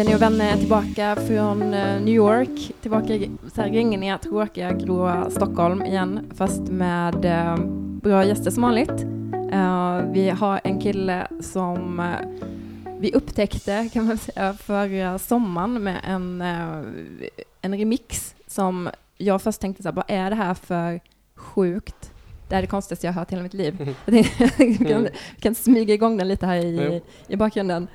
Jenny och vänner är tillbaka från eh, New York, tillbaka i regniga, tråkiga, gråa Stockholm igen, fast med eh, bra gäster som vanligt. Eh, vi har en kille som eh, vi upptäckte, kan man säga, förra sommaren med en, eh, en remix som jag först tänkte så här, vad är det här för sjukt? Det är det konstigaste jag har hört i hela mitt liv. Mm. Jag tänkte, vi, kan, Mm. vi kan smyga igång den lite här i, Jo. i bakgrunden.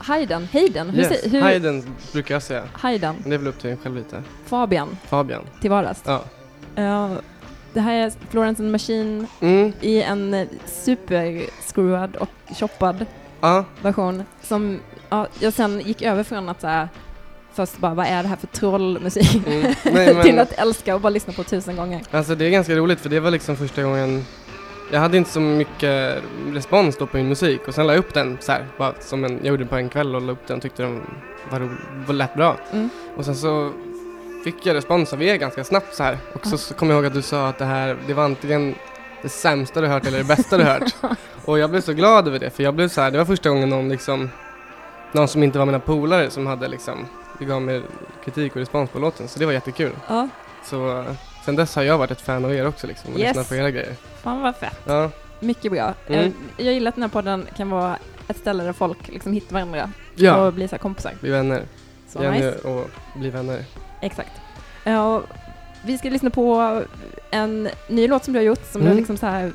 Uh, Hayden, Hayden, hur, Yes, hur, Hayden brukar jag säga. Hayden, Men Det är väl upp till en själv lite. Fabian Fabian. till vardags. Ja. Eh, det här är Florence and Machine Mm. i en eh, superscrewad och choppad Ja. version som ja, jag sen gick över från att så här, först bara vad är det här för trollmusik Mm. Nej, men- till att älska och bara lyssna på tusen gånger. Alltså det är ganska roligt för det var liksom första gången jag hade inte så mycket respons då på min musik och sen la jag upp den så här, bara som en, jag gjorde på en kväll och la upp den och tyckte den var, ro, var lät bra. Mm. Och sen så fick jag respons av er ganska snabbt så här och så, så kom jag ihåg att du sa att det här, det var antingen det sämsta du hört eller det bästa du hört. Och jag blev så glad över det för jag blev så här, det var första gången någon liksom, någon som inte var mina polare som hade liksom, det gav mig kritik och respons på låten så det var jättekul. Ja, Så sen dess har jag varit ett fan av er också liksom och Yes. lyssnat på era grejer. fan vad fett. Ja, Mycket bra. Mm. Jag gillar att den här podden kan vara ett ställe där folk liksom hittar varandra ja. och blir så kompisar. bli vänner. Så Jenny nice. och bli vänner. Exakt. Och vi ska lyssna på en ny låt som du har gjort som du Mm. har liksom så här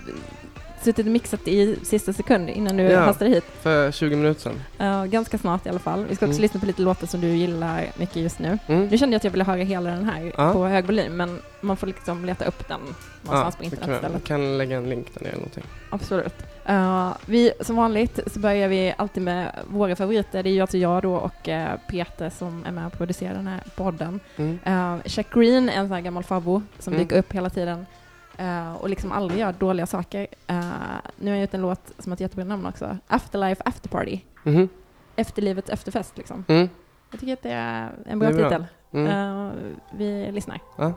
suttit och mixat i sista sekund innan du Ja. hastade hit. För 20 minuter sedan. Ja, ganska snart i alla fall. Vi ska också Mm. lyssna på lite låtar som du gillar mycket just nu. Mm. Nu kände jag att jag ville höra hela den här Ja. på hög volym, men man får liksom leta upp den någonstans på det internet kan, jag istället. kan lägga en länk där nere eller någonting. Absolut. Uh, vi, som vanligt så börjar vi alltid med våra favoriter. Det är ju alltså jag då och eh, Peter som är med och producerar den här podden. Mm. Uh, Jack Green är en sån här gammal favvo som Mm. dyker upp hela tiden eh, och liksom aldrig gör dåliga saker. Eh, nu har jag gjort en låt som har ett jättebra namn också. Afterlife After Party. Mhm. Efterlivet efterfest liksom. Mm. Jag tycker att det är en bra Det är bra. titel. Mm. Eh, vi lyssnar. Ja.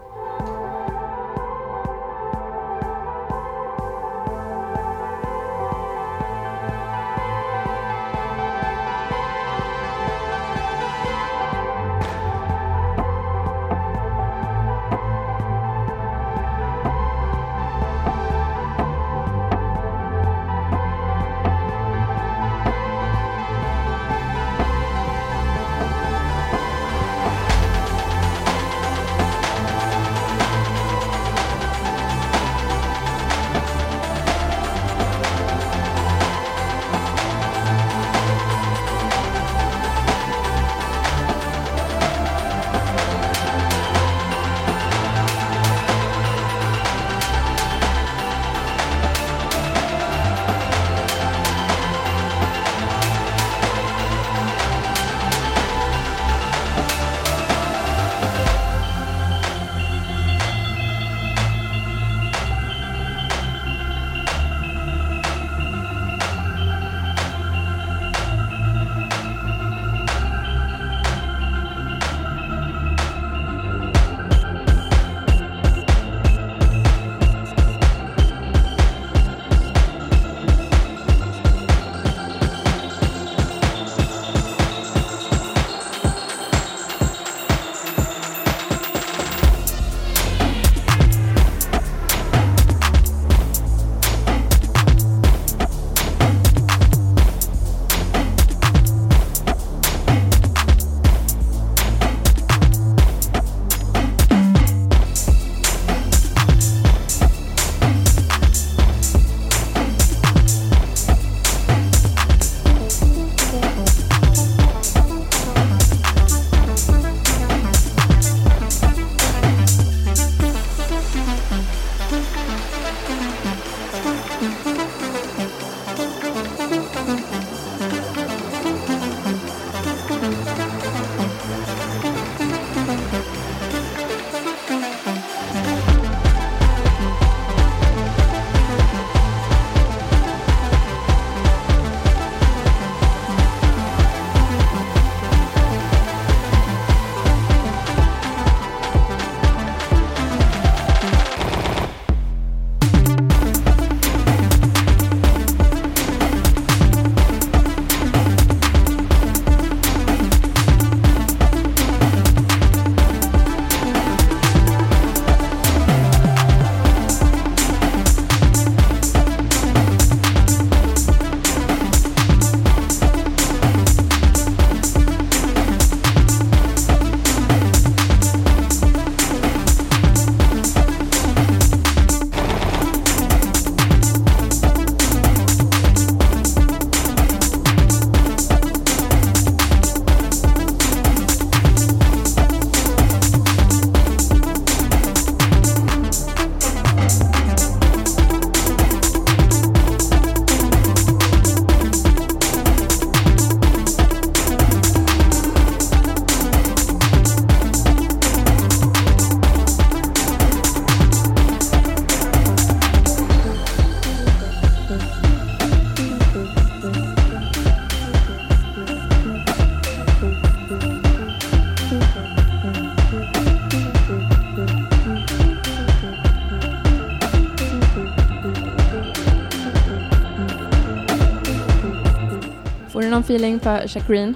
Feeling för Jack Green?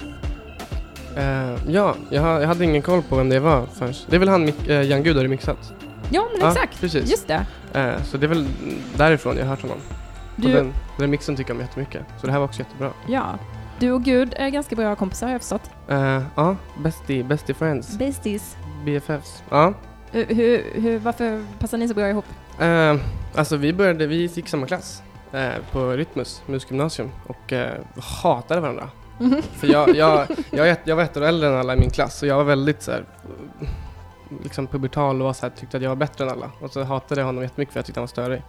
Eh, ja, jag, jag hade ingen koll på vem det var förrän. Det är väl han uh, Jan Gud har remixat? Ja, men Ja, exakt. precis. Just det. Eh, så det är väl därifrån jag har hört honom. Och Du, den remixen tycker jag om jättemycket. Så det här var också jättebra. ja. du och Gud är ganska bra kompisar har jag förstått. Ja, bestie, bestie friends. Besties. BFFs. Ja. Hur, hur, hur, varför passar ni så bra ihop? Alltså vi började, vi gick samma klass. Eh, på Rytmus musikgymnasium och eh, hatade varandra. För jag, jag, jag, jag var ett år äldre än alla i min klass och jag var väldigt så här, liksom pubertal och var så här, tyckte att jag var bättre än alla. Och så hatade jag honom jättemycket för jag tyckte han var störig.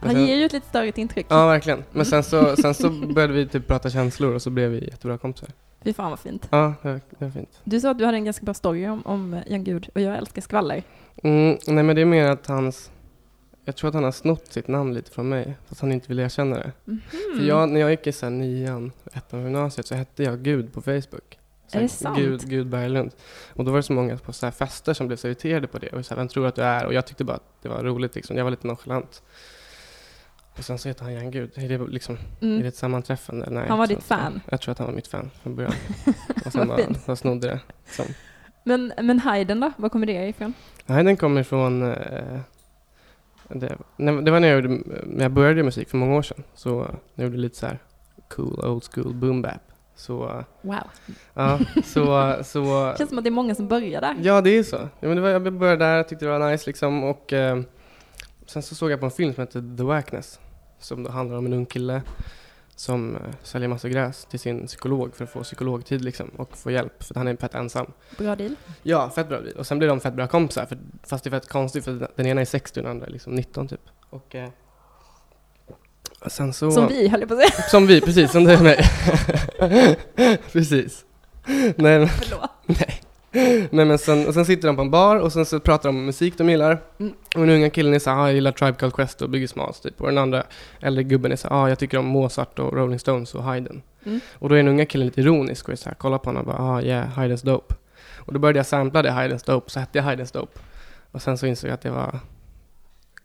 Men Han sen- ger ju ett lite störigt intryck. Ja, verkligen. Men sen så, sen så började vi typ prata känslor och så blev vi jättebra kompisar. Fy fan vad fint. Ja, det var fint. Du sa att du hade en ganska bra story om, om Jan Gud och jag älskar skvaller. Mm, nej men det är mer att hans, jag tror att han har snott sitt namn lite från mig, fast han inte vill erkänna det. Mhm. För jag, när jag gick i så nian, ettan av gymnasiet så hette jag Gud på Facebook. Så Är det sant? Gud, Gud Berglund. Och då var det så många på så fester som blev så irriterade på det. Och så här, vem tror du att du är? Och jag tyckte bara att det var roligt liksom. Jag var lite nonchalant. Och sen så heter han Jan Gud. Är det, liksom, är Mm. det ett sammanträffande? Nej, Han var så- ditt fan? Jag tror att han var mitt fan från början. Och sen bara, jag snodde det. Som. Men, men Hayden då? Var kommer det ifrån? Den kommer från... Eh, det, det var när jag, gjorde, när jag började musik för många år sedan. Så när jag gjorde lite så här cool old school boom bap. Så, Wow. ja, så, så... Det känns som att det är många som börjar där. Ja, det är så. Ja, men var, jag började där, tyckte det var nice liksom. Och eh, sen så såg jag på en film som heter The Wackness. Som då handlar om en ung kille som eh, säljer massa gräs till sin psykolog för att få psykologtid liksom. Och få hjälp, för att han är fett ensam. Bra deal. Ja, fett bra deal. Och sen blir de fett bra kompisar. För, fast det är fett konstigt för den ena är 60 och den andra är liksom 19 typ. Och eh, och sen så... Som vi höll jag på att säga. Som vi, precis. Som du är mig. precis. Nej, men, Förlåt. nej men sen, och sen sitter de på en bar och sen så pratar de om musik de gillar. Mm. Och den unga killen är såhär, ah, jag gillar Tribe Called Quest och Biggie Smalls typ. Och den andra äldre gubben är såhär, ah, jag tycker om Mozart och Rolling Stones och Haydn. Mm. Och då är den unga killen lite ironisk och är såhär, kollar på honom och bara, ah yeah, Haydn's dope. Och då började jag sampla det, Haydn's dope, så hette jag Haydn's dope. Och sen så insåg jag att det var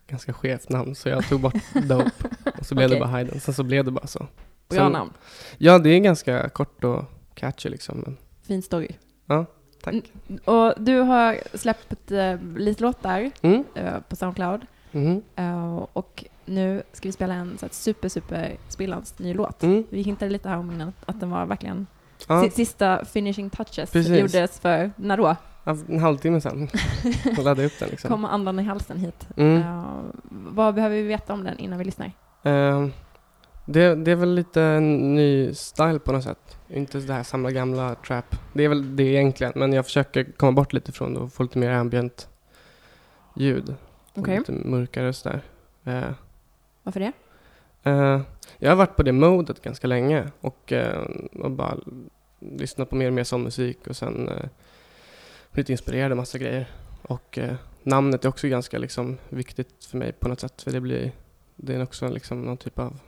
ganska skevt namn, så jag tog bort dope. Och så blev Okej. det bara Haydn. Sen så blev det bara så. Bra namn. Ja, det är ganska kort och catchy liksom. Men, Fin story. Tack. Mm. Och du har släppt eh, lite låtar Mm. eh, på Soundcloud. Eh, och nu ska vi spela en så här, super, super sprillans ny låt. Mm. Vi hintade lite här om innan att, den var verkligen Ja, si- sista finishing touches Precis. gjordes för, när då? en halvtimme sen. Och laddade upp den liksom. Kommer andan i halsen hit. Mm. Eh, vad behöver vi veta om den innan vi lyssnar? Ehm, det, det är väl lite en ny style på något sätt. Inte det här samma gamla trap. Det är väl det egentligen, men jag försöker komma bort lite från det och få lite mer ambient ljud. Okej. Lite mörkare och sådär. Eh, Varför det? eh, jag har varit på det modet ganska länge och, eh, och bara lyssnat på mer och mer sån musik och sen eh, blivit inspirerad av massa grejer. Och eh, namnet är också ganska liksom viktigt för mig på något sätt. För det blir, det är också liksom någon typ av,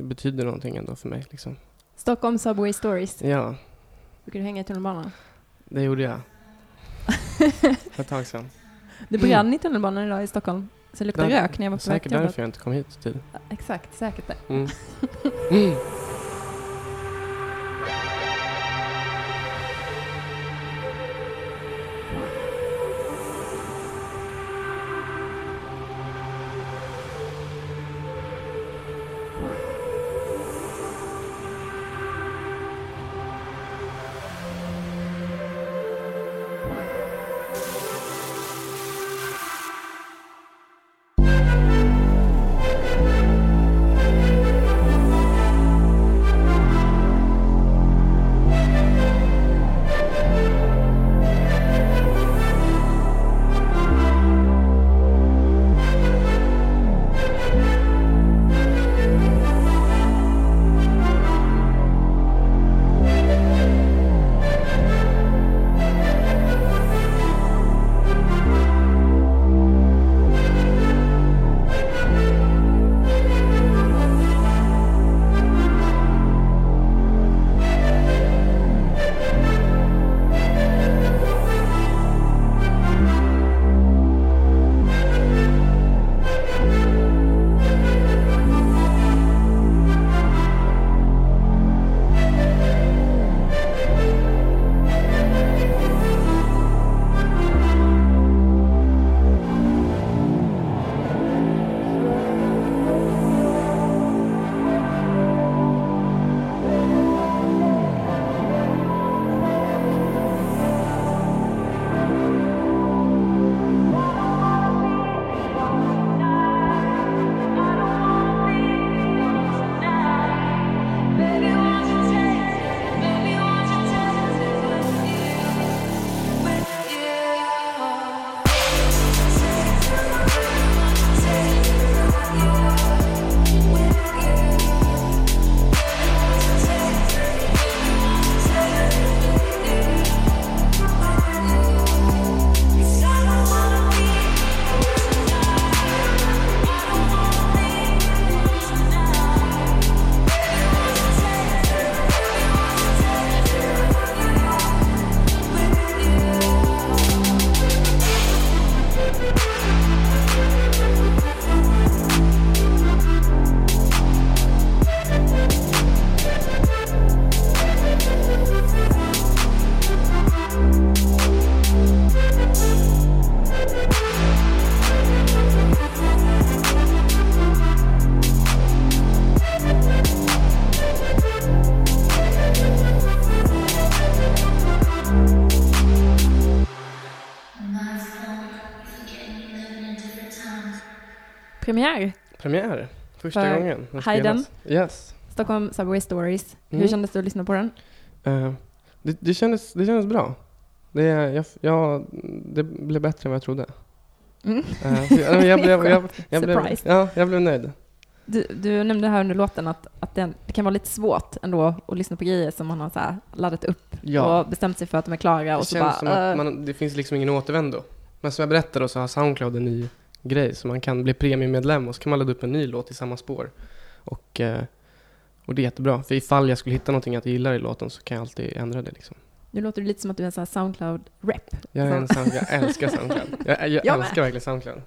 det betyder någonting ändå för mig liksom. Stockholm Subway Stories. Ja, Brukar du hänga i tunnelbanan? det gjorde jag. För ett tag sedan. Det brann i tunnelbanan idag i Stockholm. Så det luktade rök när jag var på väg Säkert därför jag inte kom hit i tid. Exakt, säkert det. Mm. premiär. Premiär. Första För gången. den Haydn. spelas. Yes. Stockholm Subway Stories. Hur Mm. kändes det att lyssna på den? Eh, det, det, kändes, det kändes bra. Det, jag, jag, det blev bättre än vad jag trodde. Mm. Så jag, jag, blev, jag, jag, blev, ja, jag blev nöjd. Du, du nämnde här under låten att, att det, det kan vara lite svårt ändå att lyssna på grejer som man har så laddat upp Ja. och bestämt sig för att de är klara och Det så känns bara... som att eh, man, det finns liksom ingen återvändo. Men som jag berättade så har Soundcloud en ny grej så man kan bli premiummedlem och så kan man ladda upp en ny låt i samma spår. Och, eh, och det är jättebra. För ifall jag skulle hitta någonting jag gillar i låten så kan jag alltid ändra det liksom. Nu låter det lite som att du är en sån här Soundcloud-rep. Jag, är en Så- sound, jag älskar Soundcloud. Jag, jag Jag älskar verkligen Soundcloud.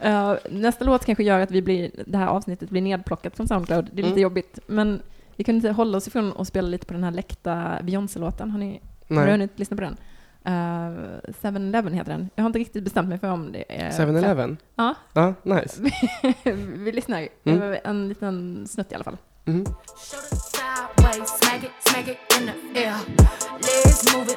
Eh, nästa låt kanske gör att vi blir, det här avsnittet blir nedplockat från Soundcloud. Det är lite Mm. jobbigt. Men vi kunde inte hålla oss ifrån att spela lite på den här läckta Beyoncé-låten. Har, ni, har hunnit lyssna på den? Uh, 7-Eleven heter den. Jag har inte riktigt bestämt mig för om det är... 7-Eleven? Ja. Ja, nice. vi lyssnar. Mm. En liten snutt i alla fall. Mhm. Shoulder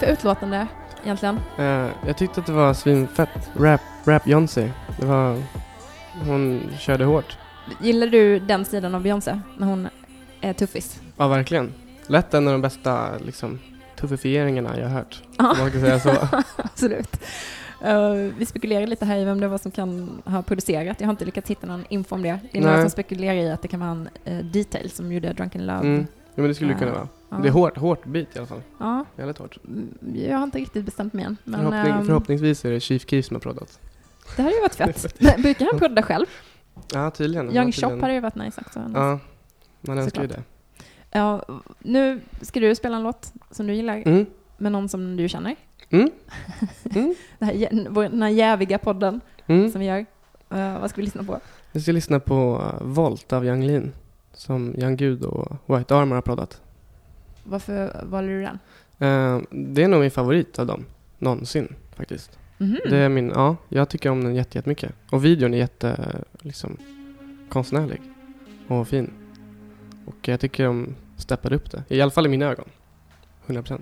för utlåtande egentligen? Eh, jag tyckte att det var svinfett. Rap, rap Beyoncé. Det var... Hon körde hårt. Gillar du den sidan av Beyoncé? När hon är tuffis? Ja, verkligen. Lätt en av de bästa liksom, tuffifieringarna jag har hört. Ja. Man kan säga så. Absolut. Eh, vi spekulerar lite här i vem det var som kan ha producerat. Jag har inte lyckats hitta någon info om det. Det är några Nej. som spekulerar i att det kan vara en uh, Detail som gjorde Drunken Love. Mm. Ja, men det skulle det Ja. kunna vara. Ja. Det är hårt, hårt beat i alla fall. Ja, Väldigt hårt. mm, jag har inte riktigt bestämt mig än. Men, Förhoppning, ehm, förhoppningsvis är det Chief Keef som har proddat. det hade ju varit fett. Men Brukar han prodda själv? Ja, tydligen. Young Shop hade ju varit nice också. Ja, man önskar ju det. Ja, nu ska du spela en låt som du gillar Mm. med någon som du känner. Mm. Mm. Det här, den här jäviga podden Mm. som vi gör. Eh, vad ska vi lyssna på? Vi ska lyssna på uh, Volt av Young Lean. Som Young Gud och White Armor har proddat. Varför valde du den? Eh, det är nog min favorit av dem. någonsin faktiskt. Mhm. Det är min, ja, jag tycker om den jätte, jättemycket. Och videon är jätte, liksom, konstnärlig och fin. Och jag tycker de steppade upp det. I alla fall i mina ögon. 100%.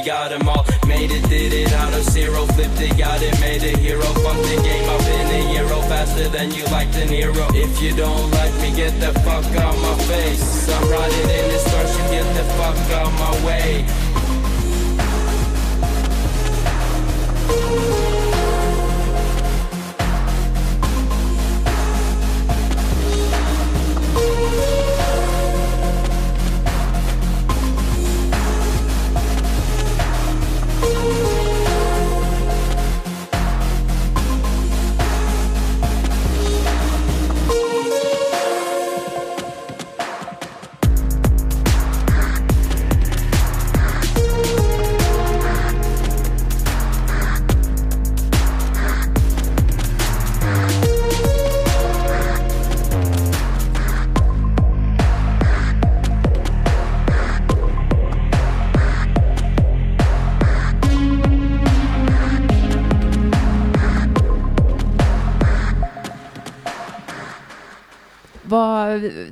We got them all. Made it, did it out of zero, flipped it, got it, made a hero. Fuck the game, I've been a hero faster than you like De Niro. If you don't like me, get the fuck out my face. I'm riding in this starship, get the fuck out my way.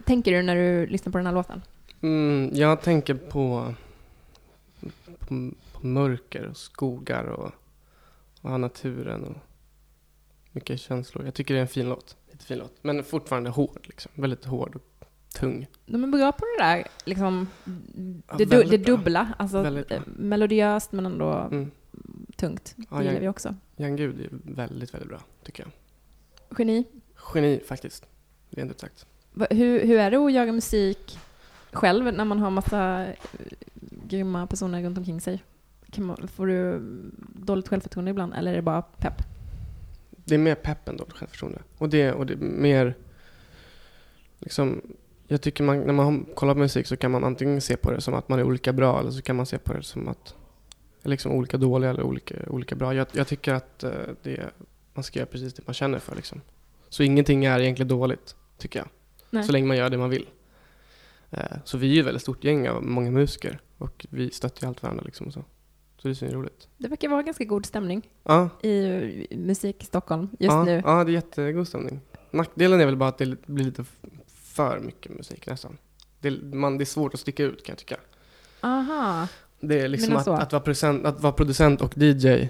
Tänker du när du lyssnar på den här låten? Mm, jag tänker på, på, på mörker och skogar och, och naturen och mycket känslor. Jag tycker det är en fin låt. Jättefin låt. Men fortfarande hård liksom. Väldigt hård och tung. De är bra på det där, liksom, Ja, det, du, väldigt det dubbla. Alltså eh, melodiöst men ändå Mm. tungt. Det Ja, gillar vi också. Jan Gud är väldigt, väldigt bra tycker jag. Geni. Geni faktiskt. Rent ut sagt. Hur, hur är det att jaga musik själv när man har massa eh, grymma personer runt omkring sig? Kan man, får du dåligt självförtroende ibland eller är det bara pepp? Det är mer pepp än dåligt självförtroende. Och det, och det är mer liksom jag tycker man, när man kollar på musik så kan man antingen se på det som att man är olika bra eller så kan man se på det som att liksom olika dåliga eller olika, olika bra. Jag, jag tycker att eh, det, man ska göra precis det man känner för liksom. Så ingenting är egentligen dåligt, tycker jag. Nej. Så länge man gör det man vill. Eh, så vi är ju ett väldigt stort gäng av många musiker och vi stöttar ju allt varandra liksom och så. Så det är svinroligt. Det verkar vara ganska god stämning Ja, i musik Stockholm just ja, nu. Ja, det är jättegod stämning. Nackdelen är väl bara att det blir lite för mycket musik nästan. Det, man, det är svårt att sticka ut kan jag tycka. Aha. Det är liksom att, att, vara producent, att vara producent och DJ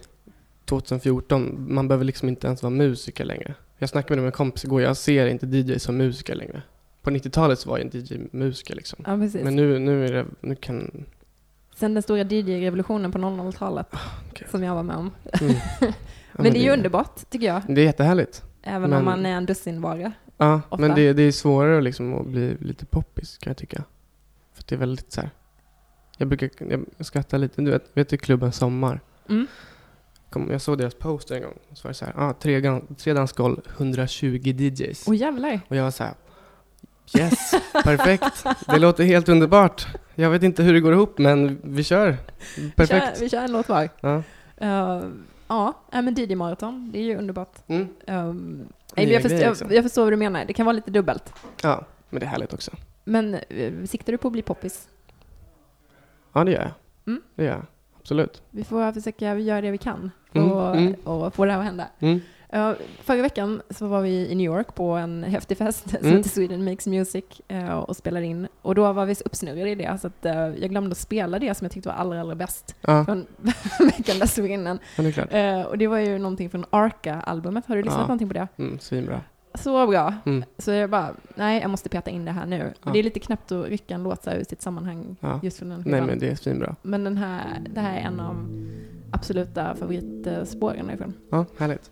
2014, man behöver liksom inte ens vara musiker längre. Jag snackade med en kompis igår, jag ser inte DJ som musiker längre. På 90-talet så var jag en DJ musiker liksom. Ja, precis. Men nu, nu är det, nu kan... Sen den stora DJ-revolutionen på 00-talet Gud. som jag var med om. Mm. Ja, men det är ju underbart tycker jag. Det är jättehärligt. Även Men- om man är en dussinvara. Ja, Ofta. men det, det är svårare liksom att bli lite poppis kan jag tycka. För det är väldigt så här. Jag brukar jag skrattar lite, du vet, vet du klubben Sommar? Mm. Kom, jag såg deras poster en gång. Och så var det så här, ah, tre, tre dansgolv, 120 DJs. Åh jävlar. Och jag var så här, yes, perfekt. Det låter helt underbart. Jag vet inte hur det går ihop, men vi kör. Vi kör, Perfekt. vi kör en låt var. Ja. Uh, ja, men DJ Marathon, det är ju underbart. Mm. Um, nej, jag, förstår, jag, jag förstår vad du menar, det kan vara lite dubbelt. ja, men det är härligt också. Men uh, siktar du på att bli poppis? Ja, det gör jag. Mm. Det gör jag. Absolut. Vi får försöka göra det vi kan Mm, och, mm. och få det här att hända. Mm. Uh, förra veckan så var vi i New York på en häftig fest som Mm. heter Sweden Makes Music uh, och spelade in. Och då var vi så uppsnurrade i det så att uh, jag glömde att spela det som jag tyckte var allra, allra bäst Ja, från veckan dessförinnan. men det. Uh, och det var ju någonting från Arca-albumet. Har du lyssnat Ja. någonting på det? Mm, svinbra. Så bra. Mm. Så jag bara, nej jag måste peta in det här nu. Ja. Det är lite knäppt att rycka en låt så ur sitt sammanhang Ja. just från den Nej, skivan. men det är svinbra. Men den här, det här är en av absoluta favoritspåren därifrån. Ja, härligt.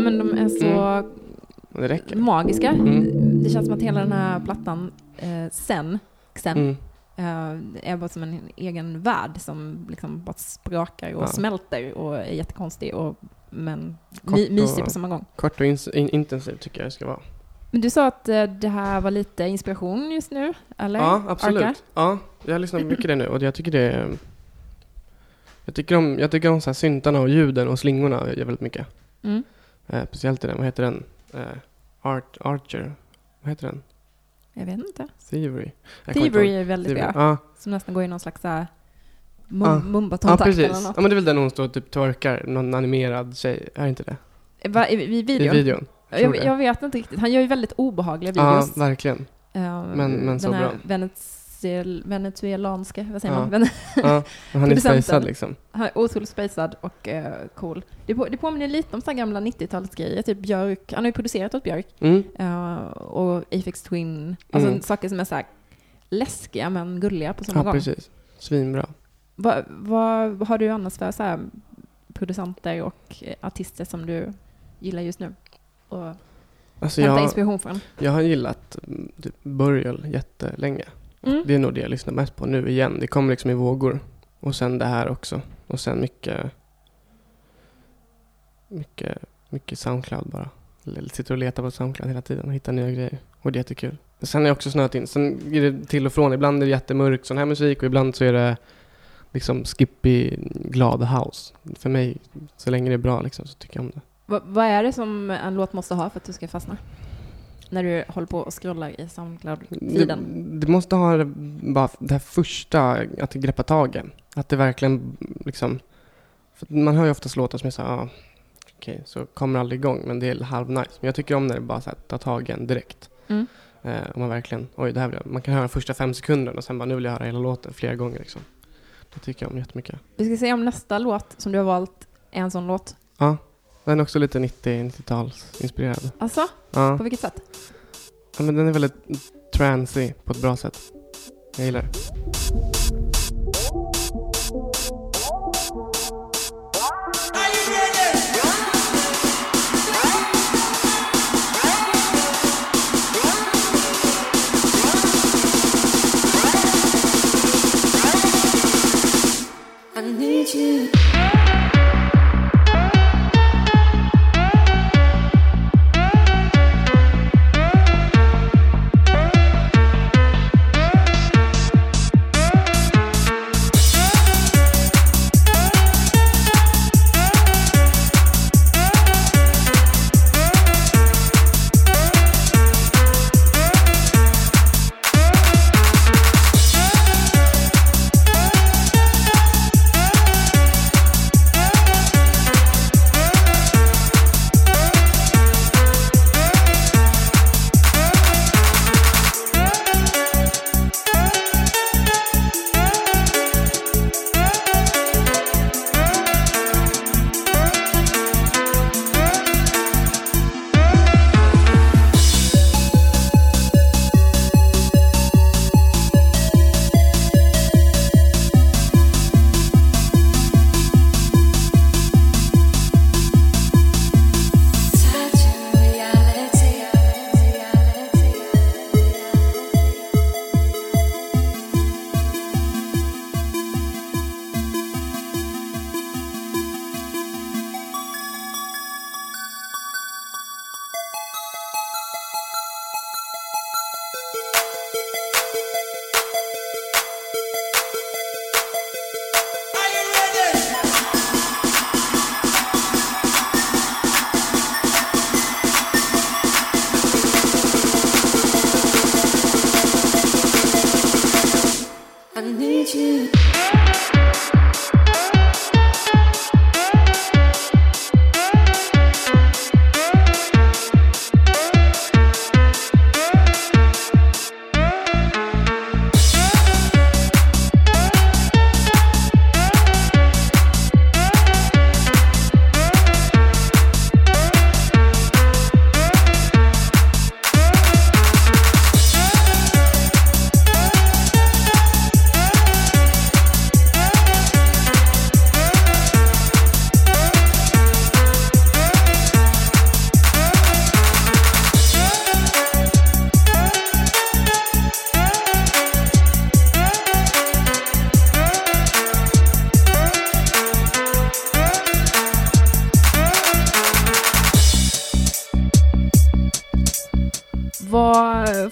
Men de är så räcker. magiska. Mm. Det känns som att hela den här plattan eh, sen, sen Mm. eh, är bara som en egen värld som liksom bara sprakar och Ja. smälter och är jättekonstig och men Kort my, mysig på samma gång. Kort och in- intensivt tycker jag det ska vara. Men du sa att eh, det här var lite inspiration just nu, eller? Ja, absolut. Arca? Ja, jag har lyssnat mycket det nu och jag tycker det är... Jag tycker om, jag tycker om så här syntarna och ljuden och slingorna väldigt mycket. Mm. Eh, speciellt i den, vad heter den? Eh, Art, Archer? Vad heter den? Jag vet inte. Thievery? Thievery är väldigt Thievery. bra. Ja, Som nästan går i någon slags Ja. mum, ja mumbatont eller precis. något. Ja, men det är väl den hon står och typ twerkar, någon animerad tjej, är inte det? Va, i, I videon? I videon. jag, jag vet inte riktigt. Han gör ju väldigt obehagliga Ja, videos. verkligen. Eh, men- men så bra. Venezuel, venezuelanska, vad säger Ja. man? Ja, han är spejsad liksom. Han är otroligt spacad och eh, cool. Det, på, det påminner lite om så här gamla 90-talsgrejer, typ Björk. Han har ju producerat åt Björk. Mm. eh, och Afex Twin. Alltså Mm. saker som är så här läskiga men gulliga på samma Ja, gång. precis. Svinbra. Vad vad har du annars för så här producenter och eh, artister som du gillar just nu? Och Alltså hämta jag, inspiration från? jag har gillat mm, typ Burial jättelänge. Mm. Det är nog det jag lyssnar mest på nu igen. Det kommer liksom i vågor. Och sen det här också. Och sen mycket mycket, mycket Soundcloud bara. Eller Sitter och letar på Soundcloud hela tiden och hittar nya grejer. Och det är jättekul. Sen har jag också snöat in. Sen är det till och från. Ibland är det jättemörk sån här musik och ibland så är det liksom skippy, glad house. För mig, så länge det är bra liksom, så tycker jag om det. Va, vad är det som en låt måste ha för att du ska fastna? När du håller på och scrollar i Soundcloud-feeden? Det, det måste ha det, bara det här första, att det greppar tagen. Att det verkligen liksom... Man hör ju oftast låtar som är så här, ah, okej, så kommer aldrig igång, men det är halvnice. Men jag tycker om när det bara så här, tar tag i en direkt. Mm. Eh, och man verkligen, oj det här jag, man kan höra första fem sekunderna och sen bara, nu vill jag höra hela låten flera gånger liksom. Det tycker jag om jättemycket. Vi ska se om nästa låt som du har valt är en sån låt. Ja, den är också lite 90-tals inspirerad. Alltså, Ja. på vilket sätt? ja, men den är väldigt transy på ett bra sätt. Jag gillar det.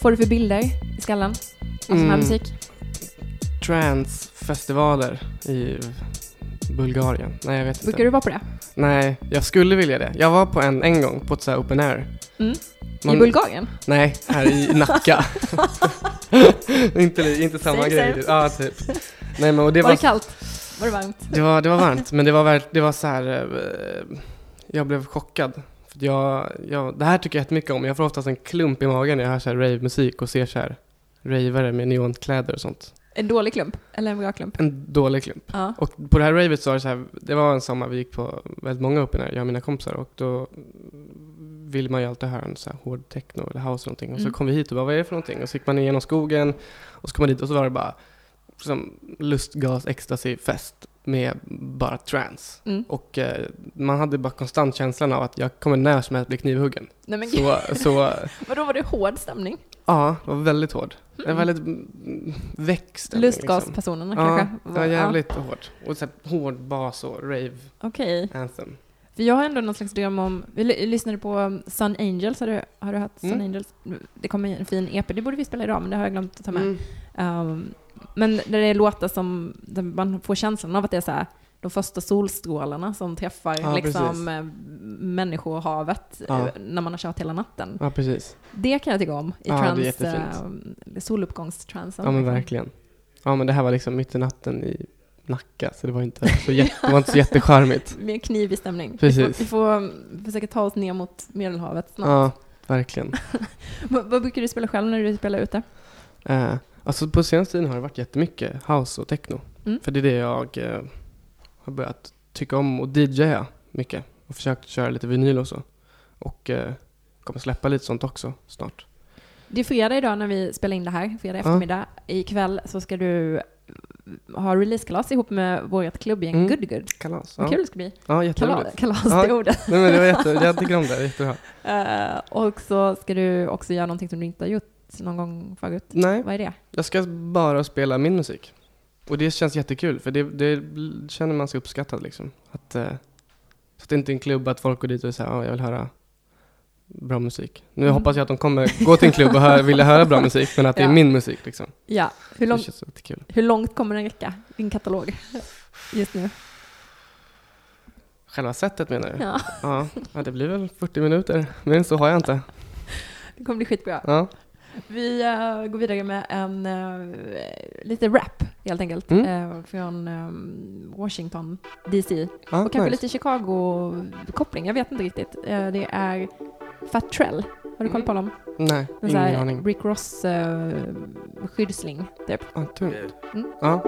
Får du för bilder i skallen av sån här musik? Transfestivaler i Bulgarien. Nej, jag vet Brukar inte. du vara på det? Nej, jag skulle vilja det. Jag var på en en gång på ett så här open air. Mm. Man- I Bulgarien? Nej, här i Nacka. inte, inte samma Same, grej. same. Ja, typ. Nej, men och det var var, det kallt? Var det varmt? det var, det var varmt, men det var, det var så här. eh, Jag blev chockad. Jag, jag, det här tycker jag jättemycket om. Jag får oftast en klump i magen när jag hör så här rave-musik och ser så här ravare med neonkläder och sånt. En dålig klump? Eller en bra klump? En dålig klump. Ja. Och på det här ravet så var det så här, det var en sommar vi gick på väldigt många air, jag och mina kompisar och då vill man ju alltid höra en så här hård techno eller house eller någonting. Och så Mm. kom vi hit och bara, vad är det för någonting? Och så gick man igenom skogen och så kom man dit och så var det bara som lustgas ecstasy fest med bara trance. Mm. Och eh, man hade bara konstant känslan av att jag kommer när som helst bli knivhuggen. Nej men Så, så vadå var det hård stämning? ja, det var väldigt hård. Det var väldigt mm, väck stämning, liksom. Lustgaspersonerna Ja, kanske? det var jävligt hårt. Och så här, hård bas och rave Okej. anthem. För jag har ändå någon slags dröm om, vi ly- lyssnade på Sun Angels, har du, har du hört Sun Mm. Angels? Det kommer en fin EP, det borde vi spela idag men det har jag glömt att ta med. Mm. Um, men där det är låtar som, man får känslan av att det är så här, de första solstrålarna som träffar Ja, liksom eh, människohavet Ja. eh, när man har kört hela natten. Ja, precis. Det kan jag tycka om i Ja, trans, eh, soluppgångstransen. Ja, men liksom. verkligen. Ja, men det här var liksom mitt i natten i Nacka, så det var inte så, jätte, det var inte så jättecharmigt. Mer knivig stämning. Vi Precis. får, vi får um, försöka ta oss ner mot Medelhavet snart. Ja, verkligen. Vad, vad brukar du spela själv när du spelar ute? Eh, alltså på senaste tiden har det varit jättemycket house och techno. Mm. För det är det jag eh, har börjat tycka om och DJa mycket. Och försökt köra lite vinyl och så. Och eh, kommer släppa lite sånt också snart. Det är fredag idag när vi spelar in det här, fredag Ja. eftermiddag. Ikväll så ska du ha releasekalas ihop med vårt klubbgäng Mm. Good Good. Kalas. Vad Ja, kul det ska bli. ja Kalas, jätteroligt. kalas Ja. det ordet. Nej, men det var jätte, jag tycker om det, jättebra. Eh, och så ska du också göra någonting som du inte har gjort någon gång förut. Nej, Vad är det? jag ska bara spela min musik. Och det känns jättekul, för det, det känner man sig uppskattad liksom. Att, eh, så att det inte är en klubb att folk går dit och säger att jag vill höra bra musik. Nu Mm. hoppas jag att de kommer gå till en klubb och hö- vilja höra bra musik, men att det Ja. är min musik liksom. Ja, hur, Det lång, hur långt kommer den räcka, din katalog, just nu? Själva sättet menar du? Ja, Ja, ja, det blir väl 40 minuter. Men så har jag inte. det kommer bli skitbra. Ja. Vi eh, går vidare med en uh, lite rap, helt enkelt, Mm. eh, från ehm, Washington, DC. Ja, Och kanske nice. lite Chicago-koppling, jag vet inte riktigt. Det är Fat Trell. Har du koll på honom? Nej, ingen aning. Rick Ross uh, skyddsling, typ. Ja, tungt. Mm. Ja.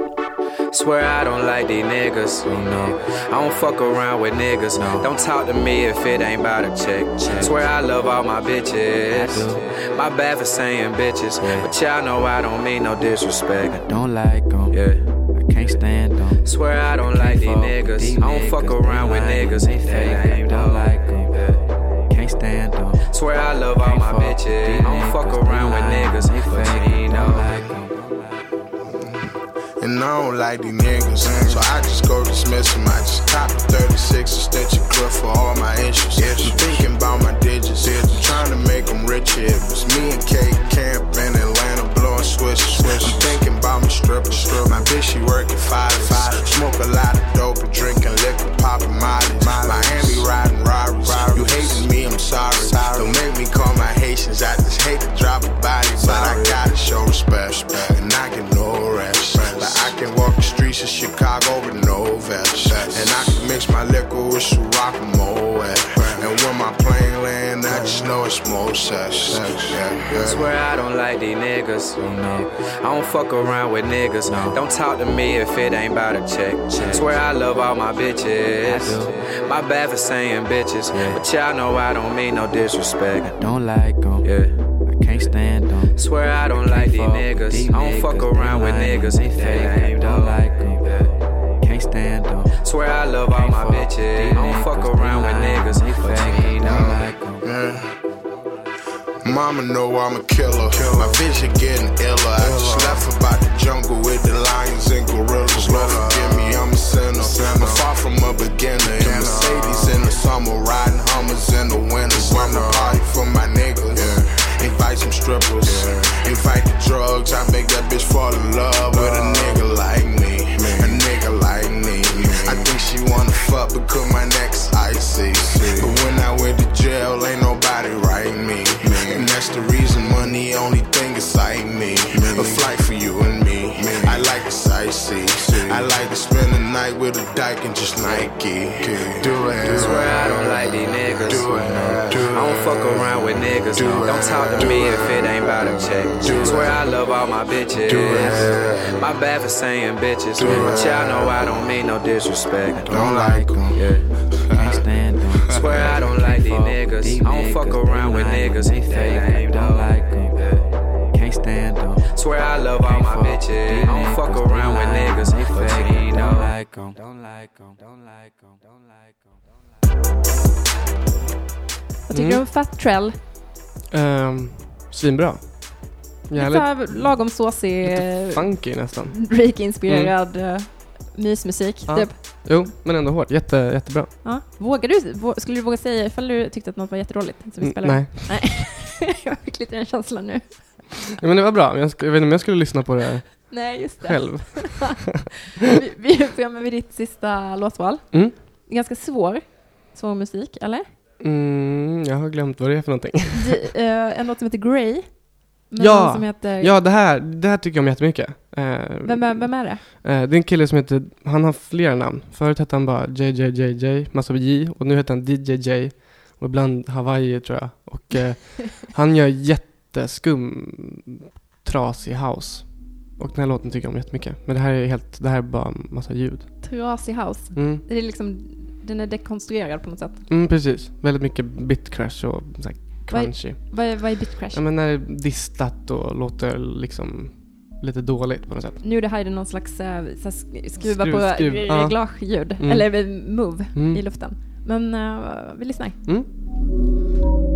Swear I don't like these niggas. You know, I don't fuck around with niggas. Don't talk to me if it ain't about a check. Swear I love all my bitches. My bad for saying bitches, but y'all know I don't mean no disrespect. I don't like them. Yeah. I can't stand them. Swear I don't like these niggas. I don't fuck around with niggas. They fake. I don't like them. Can't stand them. Swear I love all my bitches. I don't fuck around with niggas, but you And I don't like these niggas, so I just go dismiss them. I just cop the 36 extension clip for all my interests. I'm thinking about my digits, I'm trying to make them rich. It was me and Kate Camp in Atlanta blowing swishes. I'm thinking about my stripper, my bitch she working five five. Smoke a lot of dope and drinking liquor, popping molly. Miami riding Rarries. You hating me, I'm sorry. Don't make me call my Haitians. I just hate to drop a body, but I gotta show respect. Chicago with no vest. And I can mix my liquor with some rock and roll. And when my plane land, I just know it's more sex. Yeah, yeah. Swear I don't like these niggas. You know, I don't fuck around with niggas. Don't talk to me if it ain't about a check. Swear I love all my bitches. My bad for saying bitches, but y'all know I don't mean no disrespect. I Don't like them. Yeah. I can't stand them. Swear I don't like these niggas. I don't fuck around with niggas. They fake. I don't like them. Can't stand them. Swear I love all my bitches. I don't fuck around with niggas, but you know. Yeah. Mama know I'm a killer. My vision getting iller. I just left about the jungle with the lions and gorillas. Lord forgive me, I'm a sinner. I'm far from a beginner. In the Mercedes in the summer, riding Hummers in the winter. Run the party for my niggas. Invite some strippers. Invite the drugs. I make that bitch fall in love with a uh. My icy. But when I went to jail, ain't nobody write me. And that's the reason money only thing excite me. A flight for you and like to sightsee. I like to spend the night with a dyke and just Nike. Do it. Swear I don't like these niggas. Do it. Do it. I don't fuck around with niggas. Don't talk to me if it ain't about a check. Do Swear I love all my bitches. Do My bad for saying bitches, Do but y'all know I don't mean no disrespect. Don't like 'em. Yeah. Can't stand them. Swear I don't like these niggas. I don't fuck around with niggas. They fake. I don't like Swear I love all my bitches. I don't fuck around with niggas, but you Don't know. like them. Don't like them. Don't like them. Don't like them. Vad tycker Mm. du om Fat Trell? Um, svinbra. Jävligt lagom såsig, lite eh, funky nästan. Drake-inspirerad eh, mysmusik, Ja. typ. Jo, men ändå hårt. Jätte, jättebra. Ja. Vågar du, skulle du våga säga ifall du tyckte att något var jättedåligt? Som vi Mm, spelade? nej. Nej. jag fick lite den känslan nu. Ja, men det var bra. Jag, vet inte om jag skulle lyssna på det Nej, just det. själv. vi, vi är vid ditt sista låtval. Mm. Ganska svår. Svår musik, eller? Mm, jag har glömt vad det är för någonting. D- eh, en låt som heter Grey. Ja, som heter... Ja, det här, det här tycker jag om jättemycket. Eh, Vem, är- vem är det? eh, det är en kille som heter, han har flera namn. Förut hette han bara JJJJ, massa J, och nu heter han DJJ. Och ibland Hawaii tror jag. Och eh, han gör jätteskum, trasig house. Och den här låten tycker jag om jättemycket. Men det här är helt, det här är bara massa ljud. Trasig house. Mm, Det är liksom, den är dekonstruerad på något sätt. mm precis. Väldigt mycket bitcrash och så här crunchy. Vad är, vad är bitcrash? Ja men när det är distat och låter liksom lite dåligt på något sätt. Nu är det här någon slags äh, så här sk- skruva Skruv- på skruv, reglageljud, Mm. eller eh, move Mm. i luften. Men vi lyssnar. Mm.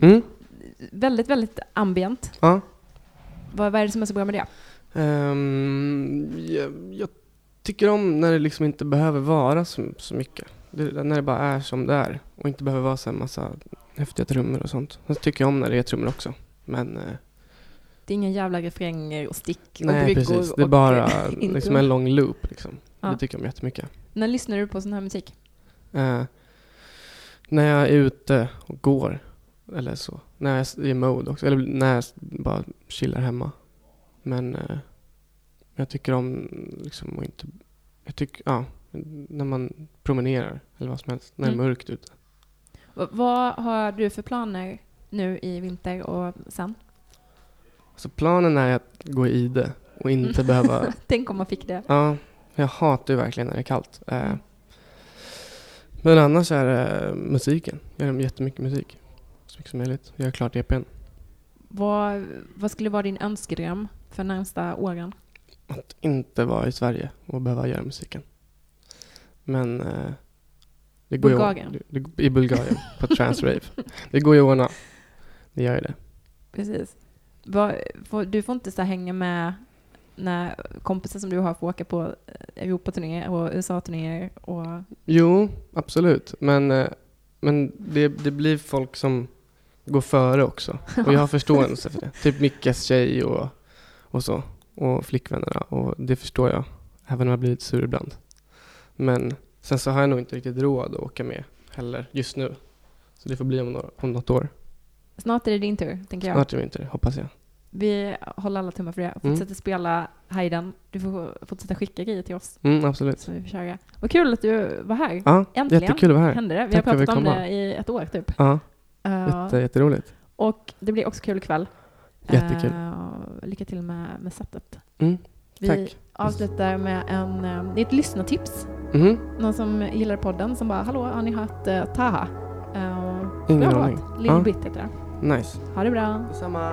Mm. väldigt, väldigt ambient. Ja. Vad, vad är det som är så bra med det? Ehm, jag, jag tycker om när det liksom inte behöver vara så, så mycket. Det, när det bara är som det är och inte behöver vara så här massa häftiga trummor och sånt. Sen tycker jag om när det är trummor också. Men eh, Det är inga jävla refränger och stick och nej bryggor precis, det är och, bara liksom en lång loop liksom. Ja. Det tycker jag om jättemycket. När lyssnar du på sån här musik? Eh, när jag är ute och går eller så. När jag är i mode också. Eller när jag bara chillar hemma. Men eh, jag tycker om liksom att inte... Jag tycker, ja, när man promenerar eller vad som helst. När det är Mm. mörkt ute. Vad har du för planer nu i vinter och sen? Så planen är att gå i ide och inte Mm. behöva... Tänk om man fick det. Ja, jag hatar ju verkligen när det är kallt. Eh, Mm. Men annars är det musiken. Jag gör jättemycket musik. Så mycket som möjligt. Jag gör klart EPn. Vad, vad skulle vara din önskedröm för närmsta åren? att inte vara i Sverige och behöva göra musiken. Men eh, det går Bulgarien. Ju, det, det, I Bulgarien, på Transrave. Det går ju att ordna. Det gör ju det. Precis. Vad, får, du får inte så hänga med när kompisar som du har får åka på eh, Europaturnéer och USA-turnéer och Jo, absolut. Men, eh, men det, det blir folk som går före också. Och jag har förståelse för det. Typ Mickes tjej och, och så. Och flickvännerna. Och det förstår jag. Även om jag blir lite sur ibland. Men sen så har jag nog inte riktigt råd att åka med heller just nu. Så det får bli om, några, om något år. snart är det din tur, tänker jag. Snart är vi inte det, hoppas jag. Vi håller alla tummar för det. Mm. Fortsätter spela Hayden. Du får fortsätta skicka grejer till oss Mm, absolut. så vi får köra. Vad kul att du var här. Ja, Äntligen jättekul att vara här. hände det. Vi Tack har pratat om det i ett år typ. Ja, Uh, jätte, jätteroligt. och det blir också kul ikväll. Jättekul. Uh, lycka till med, med setet. Mm, Vi tack. avslutar med en, eh, det är ett lyssnartips. Mhm, Någon som gillar podden som bara, hallå, har ni hört uh, Taha? Uh, Ingen aning. Little Ja. Bit heter den. nice. Ha det bra. Detsamma.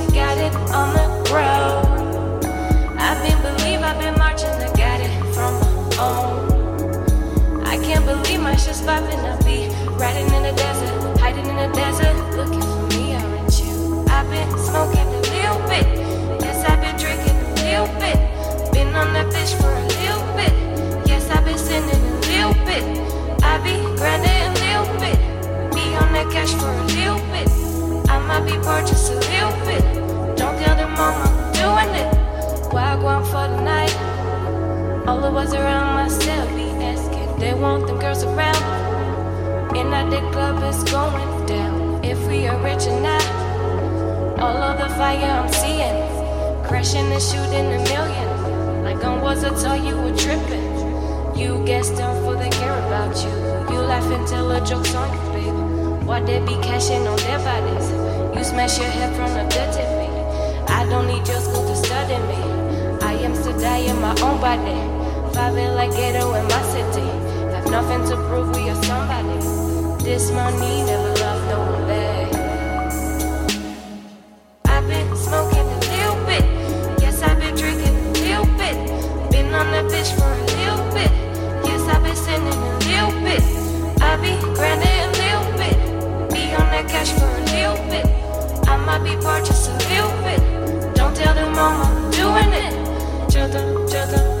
shit's popping. Be riding in the desert, hiding in the desert, looking for me, aren't you? I've been smoking a little bit, yes, I've been drinking a little bit. Been on that bitch for a little bit, yes, I've been sinning a little bit. I be grinding a little bit, be on that cash for a little bit. I might be poor just a little bit. Don't tell them mama I'm doing it. Why go on for the night? All the boys around my cell be they want them girls around. And at the club is going down. If we are rich or not, all of the fire I'm seeing, crashing and shooting a million. Like I was I told you were tripping. You guessed them for they care about you. You laugh tell a joke's on you, baby. Why they be cashing on their bodies? You smash your head from the dirty me. I don't need your school to study me. I am still die in my own body. Five like ghetto in my city. Nothing to prove we are somebody. This money never loved no one back. I've been smoking a little bit. Yes, I've been drinking a little bit. Been on that bitch for a little bit. Yes, I've been sinning a little bit. I be grinding a little bit. Be on that cash for a little bit. I might be poor just a little bit. Don't tell them I'm doing it. Jada, jada,